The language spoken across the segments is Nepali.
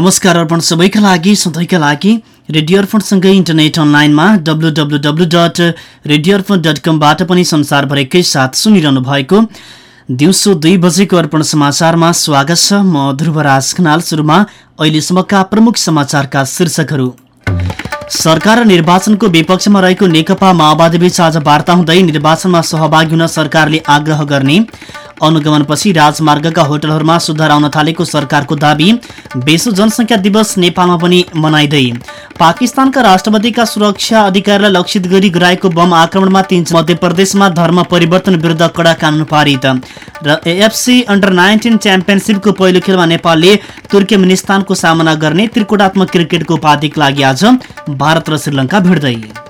नमस्कार अर्पण सबैका लागि सधैँका लागि रेडियो अर्पणसँगै इन्टरनेट अनलाइनमा W W W dot radio Arpan dot कमबाट पनि संसारभरिकै साथ सुनिरहनु भएको दिउँसो दुई बजेको अर्पण समाचारमा स्वागत छ म ध्रुवराज खनाल सुरुमा अहिलेसम्मका प्रमुख समाचारका शीर्षकहरू। सरकार र निर्वाचनको विपक्षमा रहेको नेकपा माओवादीबीच आज वार्ता हुँदै निर्वाचनमा सहभागी हुन सरकारले आग्रह गर्ने। अनुगमनपछि राजमार्गका होटलहरूमा सुधार आउन थालेको सरकारको दावी। विश्व जनसङ्ख्या दिवस नेपालमा पनि मनाइँदै। पाकिस्तानका राष्ट्रपतिका सुरक्षा अधिकारीलाई लक्षित गरी गराएको बम आक्रमणमा तीन मध्य प्रदेशमा धर्म परिवर्तन विरुद्ध कडा कानून पारित। र एएफसी अन्डर नाइन्टिन च्याम्पियनसिपको पहिलो खेलमा नेपालले तुर्केमिनिस्तानको सामना गर्ने त्रिकोटात्मक क्रिकेटको उपाधिका लागि आज भारत र श्रीलङ्का भिड्दै।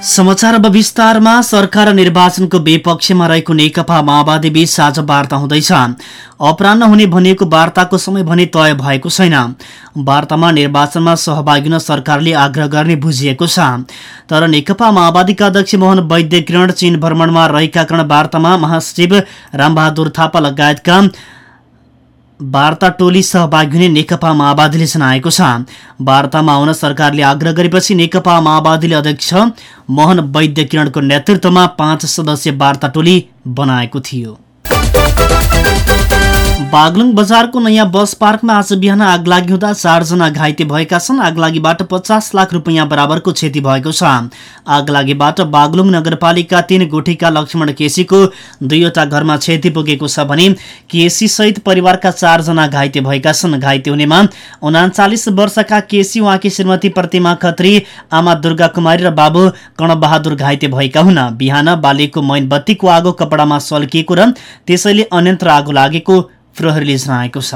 समाचार अब विस्तारमा। सरकार निर्वाचनको विपक्षमा रहेको नेकपा माओवादी बीच आज वार्ता हुँदैछ अपरान्न हुने भनिएको वार्ताको समय भने तय भएको छैन। वार्तामा निर्वाचनमा सहभागी हुन सरकारले आग्रह गर्ने बुझिएको छ। तर नेकपा माओवादीका अध्यक्ष मोहन वैद्य किरण चीन भ्रमणमा रहेका कारण वार्तामा महासचिव रामबहादुर थापा लगायतका वार्ता टोली सहभागी हुने नेकपा माओवादीले जनाएको छ। वार्तामा आउन सरकारले आग्रह गरेपछि नेकपा माओवादीले अध्यक्ष मोहन वैद्य किरणको नेतृत्वमा पाँच सदस्यीय वार्ता टोली बनाएको थियो। बागलुङ बजारको नयाँ बस पार्कमा आज बिहान आगलागी हुँदा चारजना घाइते भएका छन्। आगलागीबाट पचास लाख रुपियाँ बराबरको क्षति भएको छ। आगलागीबाट बागलुङ नगरपालिका तीन गुठीका लक्ष्मण केसीको दुईवटा घरमा क्षति पुगेको छ भने केसी सहित परिवारका चारजना घाइते भएका छन्। घाइते हुनेमा उनाचालिस वर्षका केसी उहाँकी श्रीमती प्रतिमा खत्री आमा दुर्गा कुमारी र बाबु कर्णबहादुर घाइते भएका हुन्। बिहान बालीको मैनबत्तीको आगो कपडामा सल्किएको र त्यसैले अन्यन्त्र आगो लागेको प्रहरीले जनाएको छ।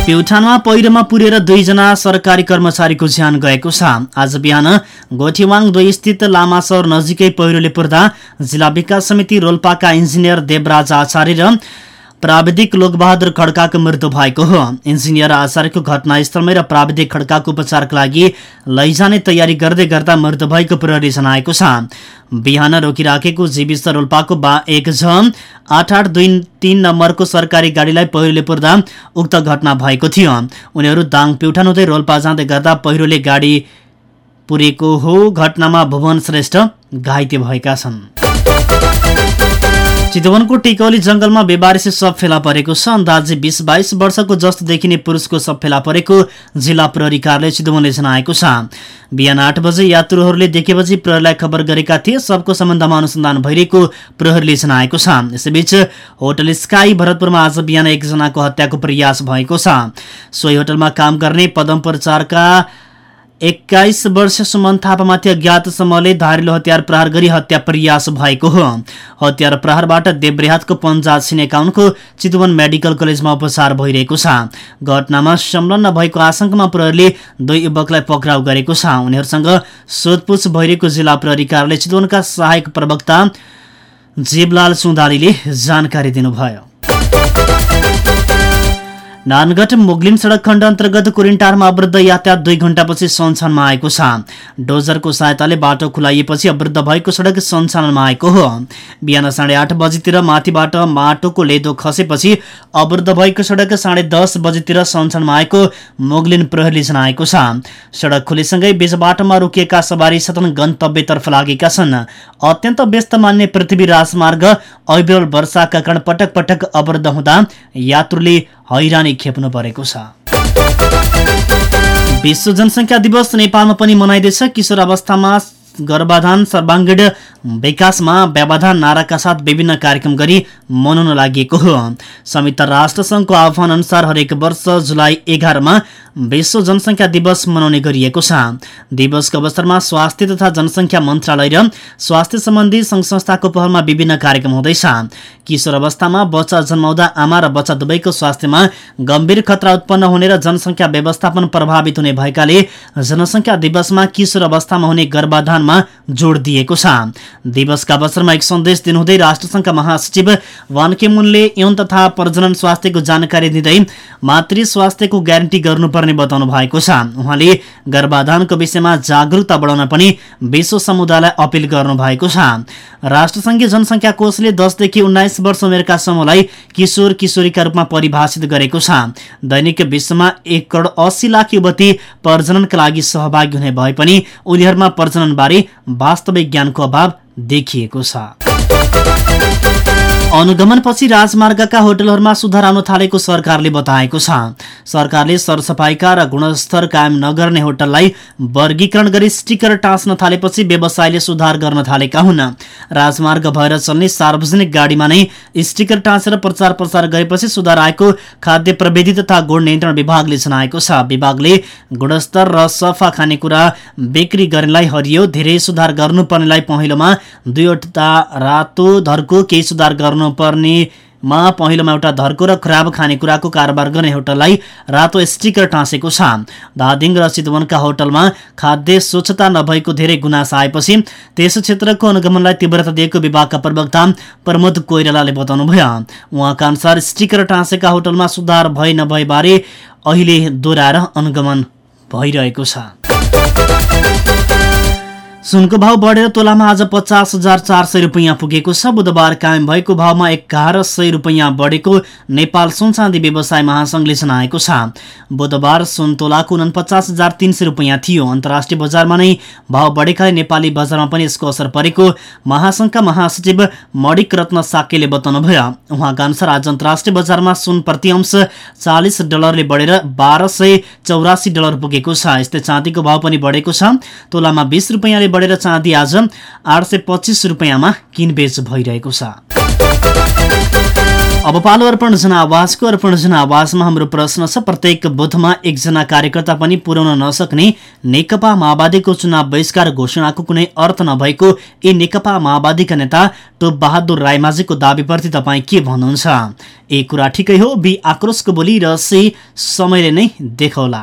प्युठानमा पहिरोमा पुरेर दुईजना सरकारी कर्मचारीको ज्यान गएको छ। आज बिहान गोठीवाङ दुई स्थित लामासर नजिकै पहिरोले पुर्दा जिल्ला विकास समिति रोल्पाका इन्जिनियर देवराज आचार्य र प्राविधिक लोकबहादुर खड्काको मृत्यु भएको हो इन्जिनियर आचार्यको घटनास्थलमै र प्राविधिक खड्काको उपचारका लागि लैजाने तयारी गर्दै गर्दा मृत्यु भएको प्रहरी जनाएको छ बिहान रोकिराखेको जीविस रोल्पाको बा एक झ आठ आठ दुई तिन नम्बरको सरकारी गाडीलाई पहिरोले पुर्दा उक्त घटना भएको थियो। उनीहरू दाङ प्युठान हुँदै रोल्पा जाँदै गर्दा पहिरोले गाडी पुरेको हो। घटनामा भुवन श्रेष्ठ घाइते भएका छन् चितवनको टिकौली जंगलमा बेबारिसे सब फेला परेको छ। अन्दाजे बिस बाइस वर्षको जस्तो देखिने पुरुषको सब फेला परेको जिल्ला प्रहरी कार्यालय चितवनले जनाएको छ। बिहान आठ बजे यात्रुहरूले देखेपछि प्रहरीलाई खबर गरेका थिए सबको सम्बन्धमा अनुसन्धान भइरहेको प्रहरीले जनाएको छ। यसैबीच होटल स्काई भरतपुरमा आज बिहान एकजनाको हत्याको प्रयास भएको छ। सोही होटलमा काम गर्ने पदम प्रचारका एक्काइस वर्ष सुमन थापामाथि अज्ञात समूहले धारिलो हतियार प्रहार गरी हत्या प्रयास भएको हो। हतियार प्रहारबाट देब्रेहातको पन्जा छिनेका उनको चितवन मेडिकल कलेजमा उपचार भइरहेको छ। घटनामा संलग्न भएको आशंकामा प्रहरीले दुई युवकलाई पक्राउ गरेको छ। उनीहरूसँग सोधपुछ भइरहेको जिल्ला प्रहरी कार्यालय चितवनका सहायक प्रवक्ता जेबलाल सुन्दालीले जानकारी दिनुभयो। नानगढ मुगलिन सडक खण्ड अन्तर्गत कुरिन्टारमा अवृद्ध यातायात दुई घण्टापछि सञ्चालनमा आएको छ। डोजरको सहायताले बाटो खुलाइएपछि अवृद्ध भएको सडक सञ्चालनमा आएको हो। बिहान साढे आठ बजीतिर माथिबाट माटोको लेदो खसेपछि अवृद्ध भएको सडक साढे दस बजीतिर सञ्चालनमा आएको मुगलिन प्रहरीले जनाएको छ। सडक खुलेसँगै बीच बाटोमा रोकिएका सवारी सतन गन्तव्यतर्फ लागेका छन्। अत्यन्त व्यस्त मान्ने पृथ्वी राजमार्ग अविरल वर्षाका कारण पटक पटक अवृद्ध हुँदा यात्रुले हैरानी खेप्नु परेको छ। विश्व जनसङ्ख्या दिवस नेपालमा पनि मनाइँदैछ किशोर अवस्थामा गर्भाधान सर्वाङ्गीण विकासमा व्यवधान नाराका साथ विभिन्न कार्यक्रम गरी मनाउन लागि संयुक्त राष्ट्र सङ्घको आह्वान अनुसार हरेक वर्ष जुलाई एघारमा विश्व जनसङ्ख्या दिवस मनाउने गरिएको छ। दिवसको अवसरमा स्वास्थ्य तथा जनसङ्ख्या मन्त्रालय र स्वास्थ्य सम्बन्धी सङ्घ संस्थाको पहलमा विभिन्न कार्यक्रम हुँदैछ। किशोर अवस्थामा बच्चा जन्माउँदा आमा र बच्चा दुवैको स्वास्थ्यमा गम्भीर खतरा उत्पन्न हुने र जनसङ्ख्या व्यवस्थापन प्रभावित हुने भएकाले जनसङ्ख्या दिवसमा किशोर अवस्थामा हुने गर्भाधानमा गर्नमा जोड दिएको छ। दिवसका अवसरमा एक सन्देश दिनुहुँदै राष्ट्रसङ्घका महासचिव वानकेमुनले यौन तथा प्रजनन स्वास्थ्यको जानकारी दिँदै मातृ स्वास्थ्यको ग्यारेन्टी गर्नुपर्ने बताउनु भएको छ। उहाँले गर्भाधानको विषयमा जागरूकता बढाउन पनि विश्व समुदायलाई अपील गर्नु भएको छ। राष्ट्रसङ्घीय जनसङ्ख्या कोषले दसदेखि उन्नाइस वर्ष उमेरका समूहलाई किशोर किशोरीका रूपमा परिभाषित गरेको छ। दैनिक विश्वमा एक करोड अस्सी लाख युवती प्रजननका लागि सहभागी हुने भए पनि उनीहरूमा प्रजननबारे वास्तविक ज्ञानको अभाव देखिएको छ। अनुगमनपछि राजमार्गका होटलहरूमा सुधार आउन थालेको सरकारले बताएको छ। सरकारले सरसफाइका र गुणस्तर कायम नगर्ने होटललाई वर्गीकरण गरी स्टिकर टाँच्न थालेपछि व्यवसायले सुधार गर्न थालेका हुन्। राजमार्ग भएर चल्ने सार्वजनिक गाडीमा नै स्टिकर टाँचेर प्रचार प्रसार गरेपछि सुधार आएको खाद्य प्रविधि तथा गुण नियन्त्रण विभागले जनाएको छ। विभागले गुणस्तर र सफा खानेकुरा बिक्री गर्नेलाई हरियो धेरै सुधार गर्नुपर्नेलाई पहिलोमा दुईवटा रातो धर्को केही सुधार गर्नु पर्नेमा पहिलोमा एउटा धर्को र खराब खानेकुराको कारोबार गर्ने होटललाई रातो स्टिकर टाँसेको छ। धादिङ र चितवनका होटलमा खाद्य स्वच्छता नभएको धेरै गुनासा आएपछि त्यस क्षेत्रको अनुगमनलाई तीव्रता दिएको विभागका प्रवक्ता प्रमोद कोइरालाले बताउनुभयो। उहाँका अनुसार स्टिकर टाँसेका होटलमा सुधार भए नभए बारे अहिले दोहोऱ्याएर अनुगमन भइरहेको छ। सुनको भाव बढेर तोलामा आज पचास हजार चार सय रुपियाँ पुगेको छ। बुधबार कायम भएको भावमा एघार सय रुपियाँ बढेको नेपाल सुन चाँदी व्यवसाय महासङ्घले जनाएको छ। बुधबार सुन तोलाको उनपचास हजार तिन सय रुपियाँ थियो। अन्तर्राष्ट्रिय बजारमा नै भाव बढेकाले नेपाली बजारमा पनि यसको असर परेको महासङ्घका महासचिव मणिक रत्न साकेले बताउनुभयो। उहाँका अनुसार आज अन्तर्राष्ट्रिय बजारमा सुन प्रति अंश चालिस डलरले बढेर बाह्र सय चौरासी डलर पुगेको छ। यस्तै चाँदीको भाव पनि बढेको छ। तोलामा बिस रुपियाँले बढेर चाँदी आज आठ सय पच्चिस रुपियाँमा किनबेच भइरहेको छ। अब पालो अर्पण जनावासको अर्पण जनावासमा हाम्रो प्रश्न छ। प्रत्येक बुथमा एकजना कार्यकर्ता पनि पुर्याउन नसक्ने नेकपा माओवादीको चुनाव बहिष्कार घोषणाको कुनै अर्थ नभएको यी नेकपा माओवादीका नेता टोप बहादुर राईमाझीको दावीप्रति तपाईँ के भन्नुहुन्छ? ए कुरा ठिकै हो बी आक्रोशको बोली र सी समयले नै देखाउला।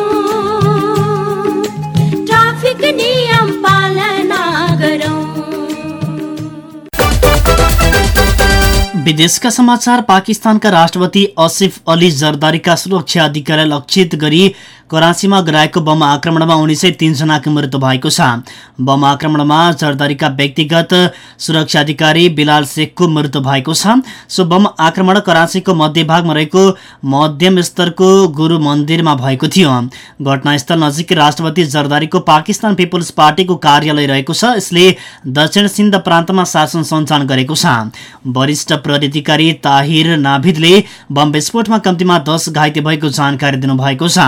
विदेशका समाचार पाकिस्तानका राष्ट्रपति असिफ अली जरदारीका सुरक्षा अधिकारीलाई लक्षित गरी कराँचीमा गराएको बम आक्रमणमा उन्नाइस सय तिनजनाको मृत्यु भएको छ। बम आक्रमणमा जरदारीका व्यक्तिगत सुरक्षा अधिकारी बिलाल शेखको मृत्यु भएको छ। सो बम आक्रमण कराँचीको मध्यभागमा रहेको मध्यम स्तरको गुरु मन्दिरमा भएको थियो। घटनास्थल नजिकै राष्ट्रपति जरदारीको पाकिस्तान पिपुल्स पार्टीको कार्यालय रहेको छ। यसले दक्षिण सिन्ध प्रान्तमा शासन सञ्चालन गरेको छ। वरिष्ठ प्रहरी अधिकारी ताहिर नाभिदले बम विस्फोटमा कम्तीमा दस घाइते भएको जानकारी दिनुभएको छ।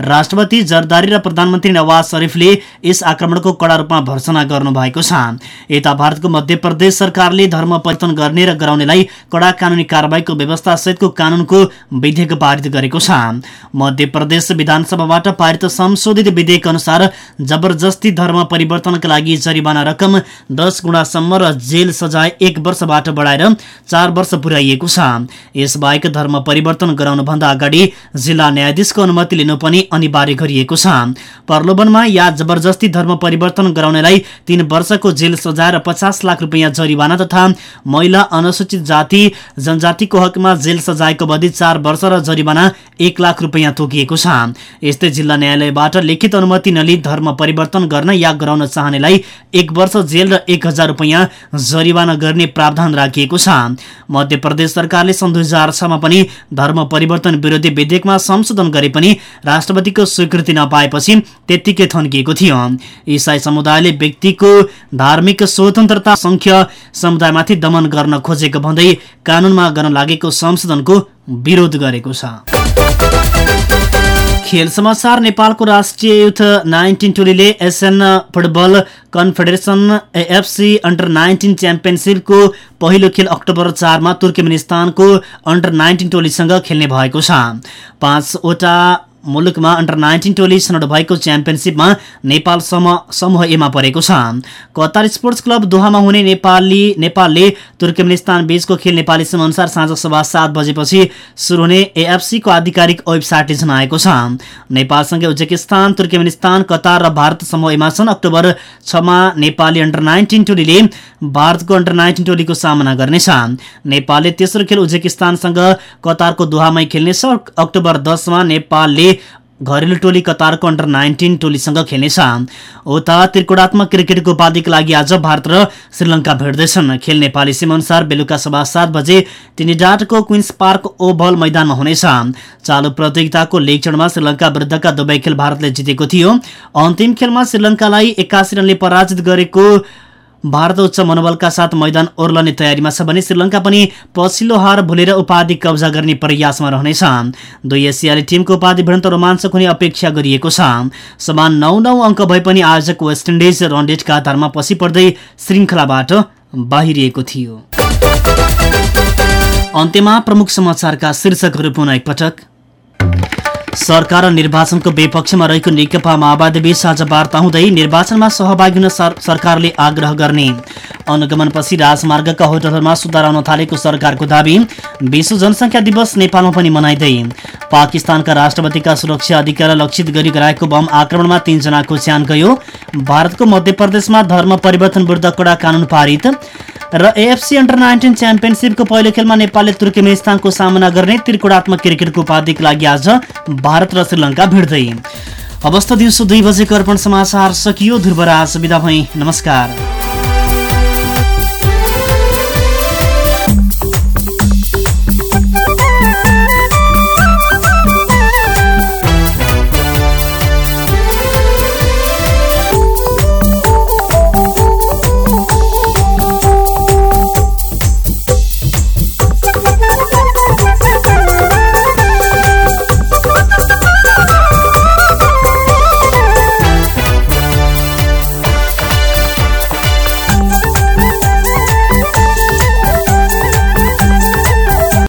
राष्ट्रपति जरदारी र प्रधानमन्त्री नवाज शरीफले यस आक्रमणको कडा रूपमा भर्सना गर्नु भएको छ। यता भारतको मध्य प्रदेश सरकारले धर्म परिवर्तन गर्ने र गराउनेलाई कडा कानुनी व्यवस्था सहितको कानूनको विधेयक पारित गरेको छ। मध्य प्रदेश विधानसभाबाट पारित संशोधित विधेयक अनुसार जबरजस्ती धर्म परिवर्तनका लागि जरिवाना रकम दस गुणासम्म र जेल सजाय एक वर्षबाट बढाएर चार वर्ष पुर्याइएको छ। यसबाहेक धर्म परिवर्तन गराउनुभन्दा अगाडि जिल्ला न्यायाधीशको अनुमति लिनु पनि अनिवार्य गरिएको छ। प्रलोभनमा या जबरजस्ती धर्म परिवर्तन गराउनेलाई तीन वर्षको जेल सजाय र पचास लाख रुपियाँ जरिवाना तथा महिला अनुसूचित जाति जनजातिको हकमा जेल सजायको अवधि चार वर्ष र जरिवाना एक लाख रुपियाँ तोकिएको छ। यस्तै जिल्ला न्यायालयबाट लिखित अनुमति नलिई धर्म परिवर्तन गर्न या गराउन चाहनेलाई एक वर्ष जेल र एक हजार रुपियाँ जरिवाना गर्ने प्रावधान राखिएको छ। मध्य प्रदेश सरकारले सन् दुई हजार छमा पनि धर्म परिवर्तन विरोधी विधेयकमा संशोधन गरे पनि राष्ट्रपतिको स्वीकृति नपाएपछि त्यत्तिकै थन्किएको थियो। इसाई समुदायले व्यक्तिको धार्मिक स्वतन्त्रता संख्य समुदायमाथि दमन गर्न खोजेको भन्दै कानूनमा गर्न लागेको संशोधनको विरोध गरेको छ। खेल समाचार नेपालको राष्ट्रिय युथ नाइन्टिन टोलीले Asian football confederation AFC under nineteen च्याम्पियनसिपको पहिलो खेल अक्टोबर चारमा तुर्कमेनिस्तानको अन्डर नाइन्टिन टोलीसँग खेल्ने भएको छ। पाँचवटा मुलुकमा अन्डर नाइन्टिन टोली छनौट भएको च्याम्पियनसिपमा नेपाल समूह एमा परेको छ। कतार स्पोर्ट्स क्लब दोहामा हुने नेपाली नेपालले तुर्कमेनिस्तान बीचको खेल नेपाली समयअनुसार साँझ सभा सात बजेपछि सुरु हुने एएफसीको आधिकारिक वेबसाइटले जनाएको छ। नेपालसँगै उज्बेकिस्तान तुर्कमेनिस्तान कतार र भारत समूह एमा छन्। अक्टोबर छमा नेपाली अन्डर नाइन्टिन टोलीले भारतको अन्डर नाइन्टिन टोलीको सामना गर्नेछ। नेपालले तेस्रो खेल उज्बेकिस्तानसँग कतारको दोहामै खेल्नेछ। अक्टोबर दसमा नेपालले घरेलु टोली कतारको अन्डर नाइन्टिन टोलीसँग खेल्नेछ। उता त्रिकोणात्मक क्रिकेटको उपाधिको लागि आज भारत र श्रीलङ्का भेट्दैछन्। खेल नेपाली सीमाअनुसार बेलुका सभा सात बजे टिनिडाटको क्विन्स पार्क ओभल मैदानमा हुनेछ। चालु प्रतियोगिताको लिग चरणमा श्रीलङ्का विरुद्धका दुवै खेल भारतले जितेको थियो। अन्तिम खेलमा श्रीलङ्कालाई एक्कासी रनले पराजित गरेको भारत उच्च मनोबलका साथ मैदान ओर्लने तयारीमा छ भने श्रीलङ्का पनि पछिल्लो हार भुलेर उपाधि कब्जा गर्ने प्रयासमा रहनेछ। दुई एसियाली टिमको उपाधि भिडन्त रोमाञ्चक हुने अपेक्षा गरिएको छ। समान नौ नौ अङ्क भए पनि आयोजक वेस्ट इन्डिज रनडेटका आधारमा पछि पर्दै श्रृङ्खलाबाट बाहिरिएको थियो। अन्त्यमा प्रमुख समाचारका शीर्षकहरू पुनः एकपटक। सरकार र निर्वाचनको विपक्षमा रहेको नेकपा माओवादी बीच आज वार्ता हुँदै निर्वाचनमा सहभागी हुन सरकारले आग्रह गर्ने। अनुगमनपछि राजमार्गका होटलहरूमा सुधार आउन थालेको सरकारको दावी विश्व जनसङ्ख्या दिवस नेपालमा पनि मनाइँदै। पाकिस्तानका राष्ट्रपतिका सुरक्षा अधिकार लक्षित गरी गराएको बम आक्रमणमा तीनजनाको ज्यान गयो। भारतको मध्य प्रदेशमा धर्म परिवर्तन विरुद्ध कडा कानून पारित। र एएफसी अन्डर नाइन्टिन च्याम्पियनसिपको पहिलो खेलमा नेपालले तुर्कमेनिस्तानको सामना गर्ने त्रिकोणात्मक क्रिकेटको उपाधिको लागि आज भारत र श्रीलङ्का भिड्दै। अवस्था दिउँसो दुई बजेको अर्पण समाचार सकियो। ध्रुवराज विदा भई। नमस्कार।